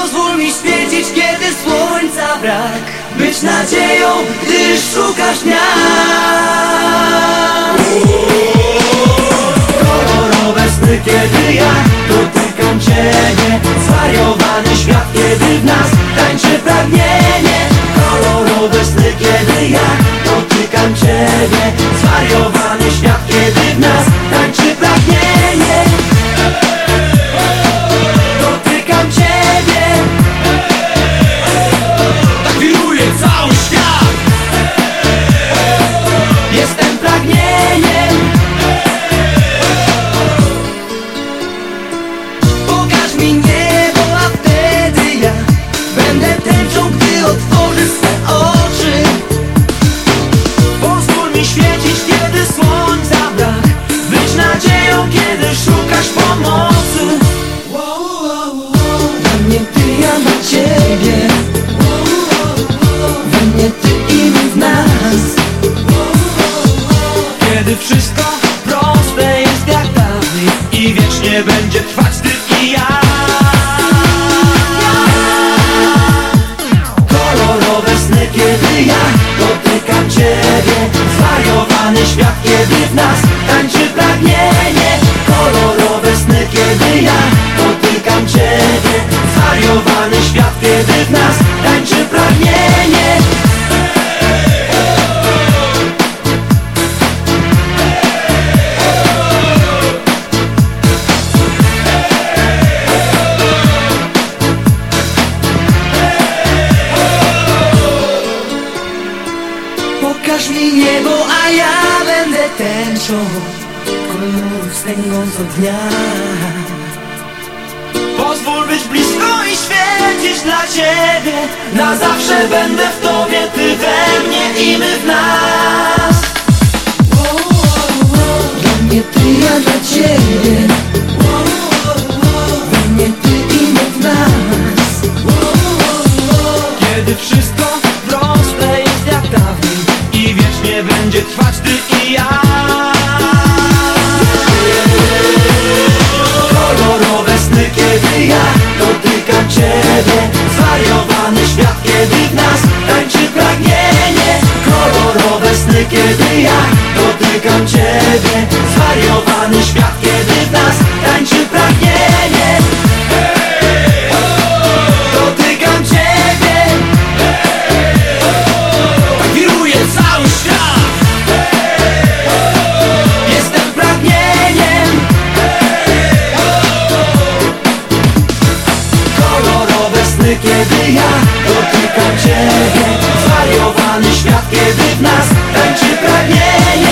Pozwól mi świecić, kiedy słońca brak. Być nadzieją, gdy szukasz dnia. Kolorowe sny, kiedy ja świecić, kiedy słońca brak. Być nadzieją, kiedy szukasz pomocy. We mnie ty, ja na ciebie. We mnie ty i my w nas. Kiedy wszystko Proste jest jak dawniej i wiecznie będzie trwać ty i ja pragnienie Kolorowe sny, kiedy ja dotykam Ciebie. Zwariowany świat, kiedy w nas tańczy pragnienie. Pokaż mi niebo, a ja będę tęczą Kolorów stęgąc od dnia Pozwól być blisko i świecić dla Ciebie. Na zawsze będę w Tobie, Ty we mnie i my w nas. We mnie Ty, ja dla Ciebie. We mnie Ty i my w nas. Kiedy wszystko Proste jest jak dawniej i wiecznie będzie trwać ty i ja ja dotykam Ciebie Zwariowany świat, kiedy w nas tańczy pragnienie. Kolorowe sny, kiedy ja dotykam Ciebie Zwariowany świat, Wtedy kiedy ja dotykam Ciebie Zwariowany świat, kiedy w nas tańczy pragnienie.